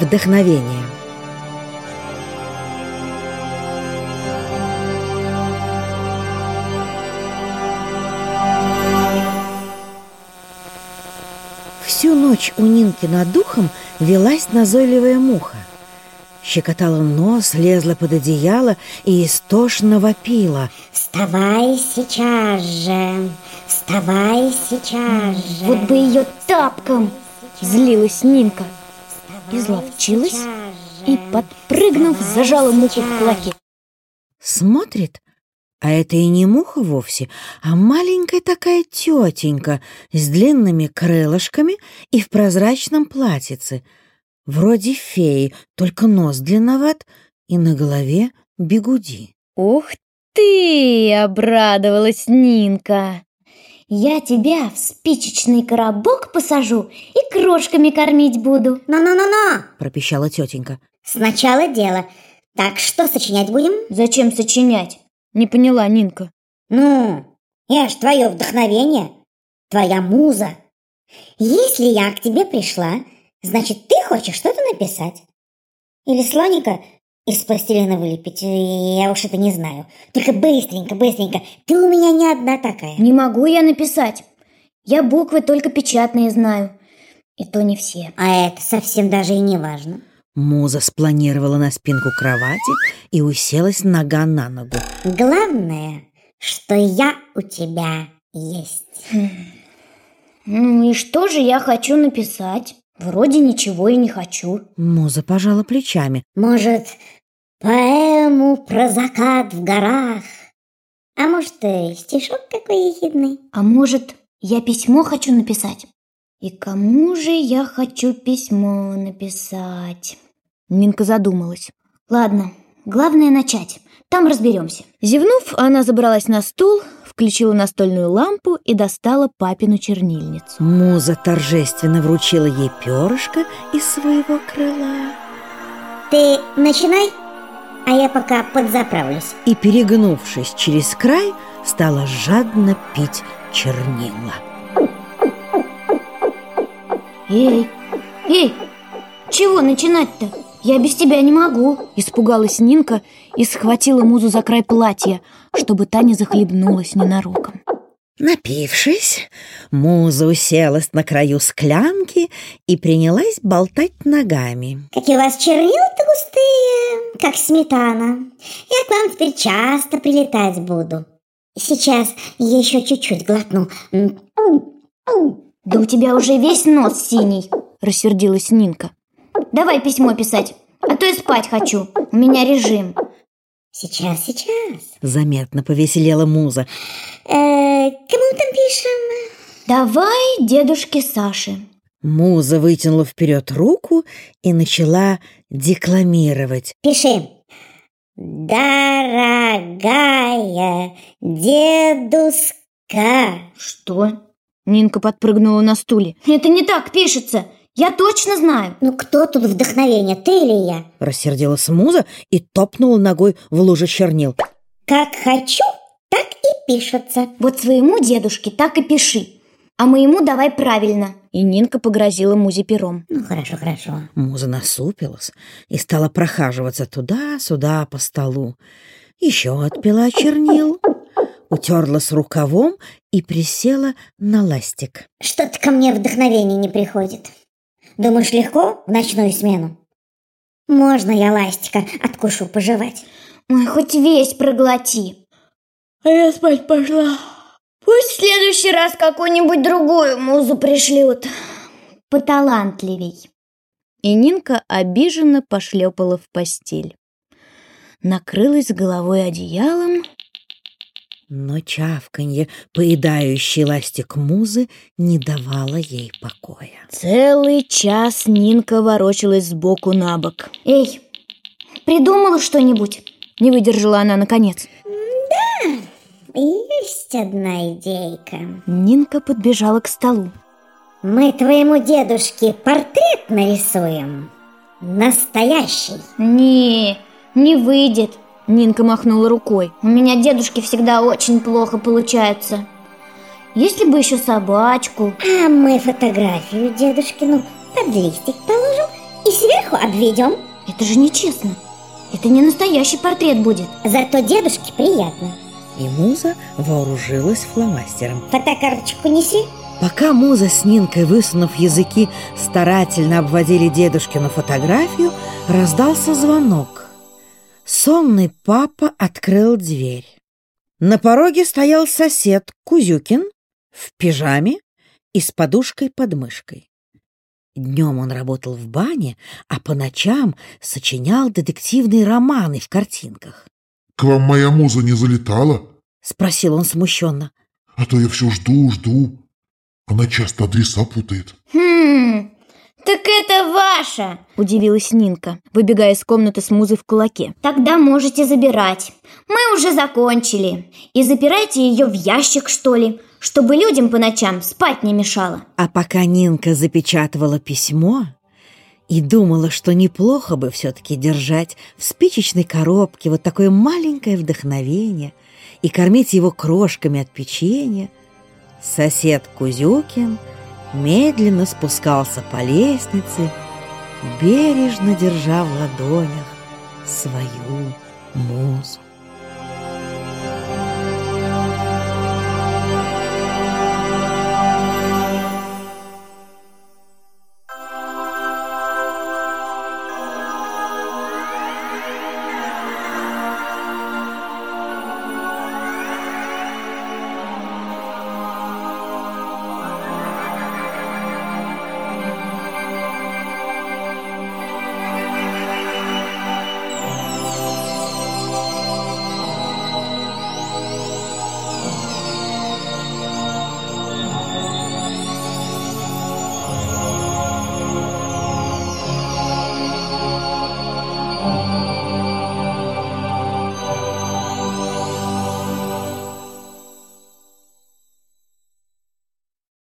вдохновение. Всю ночь у Нинки над духом велась назойливая муха. Щекотала нос, лезла под одеяло и истошно вопила. Вставай сейчас же, вставай сейчас же. Вот бы ее тапком! Злилась Нинка. Изловчилась и, подпрыгнув, зажала муху в кулаке. Смотрит, а это и не муха вовсе, а маленькая такая тетенька с длинными крылышками и в прозрачном платьице. Вроде феи, только нос длинноват и на голове бегуди. «Ух ты!» — обрадовалась Нинка. «Я тебя в спичечный коробок посажу и крошками кормить буду». Но-но-но-но! пропищала тетенька. Сначала дело. Так что сочинять будем? «Зачем сочинять?» — не поняла Нинка. Ну, я ж твое вдохновение, твоя муза. Если я к тебе пришла, значит, ты хочешь что-то написать. Или слоника из пластилина вылепить, я уж это не знаю. Только быстренько, быстренько. Ты у меня не одна такая. «Не могу я написать. Я буквы только печатные знаю. И то не все». А это совсем даже и не важно. Муза спланировала на спинку кровати и уселась нога на ногу. Главное, что я у тебя есть. Ну и что же я хочу написать? Вроде ничего и не хочу. Муза пожала плечами. Может, поэму про закат в горах? А может, э, стишок какой ехидный? А может, я письмо хочу написать? И кому же я хочу письмо написать? Нинка задумалась. Ладно, главное начать. Там разберемся. Зевнув, она забралась на стул, включила настольную лампу и достала папину чернильницу. Муза торжественно вручила ей перышко из своего крыла Ты начинай, а я пока подзаправлюсь. и, перегнувшись через край, стала жадно пить чернила. Эй, эй, чего начинать-то? Я без тебя не могу. Испугалась Нинка и схватила музу за край платья, чтобы та не захлебнулась ненароком. Напившись, Муза уселась на краю склянки и принялась болтать ногами. Какие у вас чернила-то густые, как сметана. Я к вам теперь часто прилетать буду. Сейчас я еще чуть-чуть глотну. Да у тебя уже весь нос синий, рассердилась Нинка. Давай письмо писать, а то я спать хочу. У меня режим. Сейчас, сейчас. Заметно повеселела Муза. Э, кому там пишем? Давай дедушке Саше. Муза вытянула вперед руку и начала декламировать. Пиши. Дорогая дедушка. Что? Нинка подпрыгнула на стуле. Это не так пишется. Я точно знаю. Ну кто тут вдохновение, ты или я? Рассердилась Муза и топнула ногой в луже чернил. Как хочу, так и пишется. Вот своему дедушке так и пиши. А моему давай правильно. И Нинка погрозила Музе пером. Ну хорошо, хорошо. Муза насупилась и стала прохаживаться туда-сюда по столу. Еще отпила чернил, утерлась рукавом и присела на ластик. Что-то ко мне вдохновение не приходит. Думаешь, легко в ночную смену? Можно я ластика откушу пожевать? Ой, хоть весь проглоти. А я спать пошла. Пусть в следующий раз какую-нибудь другую музу пришлют. Поталантливей. И Нинка обиженно пошлепала в постель. Накрылась головой одеялом Но чавканье, поедающий ластик Музы, не давало ей покоя. Целый час Нинка ворочалась сбоку на бок. «Эй, придумала что-нибудь?» Не выдержала она наконец. Есть одна идейка. Нинка подбежала к столу. Мы твоему дедушке портрет нарисуем. Настоящий. «Не, не выйдет», — Нинка махнула рукой. «У меня дедушки всегда очень плохо получаются. Если бы еще собачку...» А мы фотографию дедушкину под листик положим и сверху обведем. Это же нечестно. Это не настоящий портрет будет. Зато дедушке приятно. И Муза вооружилась фломастером. Фотокарточку неси. Пока Муза с Нинкой, высунув языки, старательно обводили дедушкину фотографию, раздался звонок. Сонный папа открыл дверь. На пороге стоял сосед Кузюкин в пижаме и с подушкой под мышкой. Днем он работал в бане, а по ночам сочинял детективные романы в картинках. К вам моя муза не залетала? Спросил он смущенно. А то я все жду, жду. Она часто адреса путает. Хм, так это ваша, удивилась Нинка, выбегая из комнаты с музой в кулаке. Тогда можете забирать. Мы уже закончили. И запирайте ее в ящик, что ли, чтобы людям по ночам спать не мешало. А пока Нинка запечатывала письмо и думала, что неплохо бы все-таки держать в спичечной коробке вот такое маленькое вдохновение и кормить его крошками от печенья, сосед Кузюкин медленно спускался по лестнице, бережно держа в ладонях свою музу.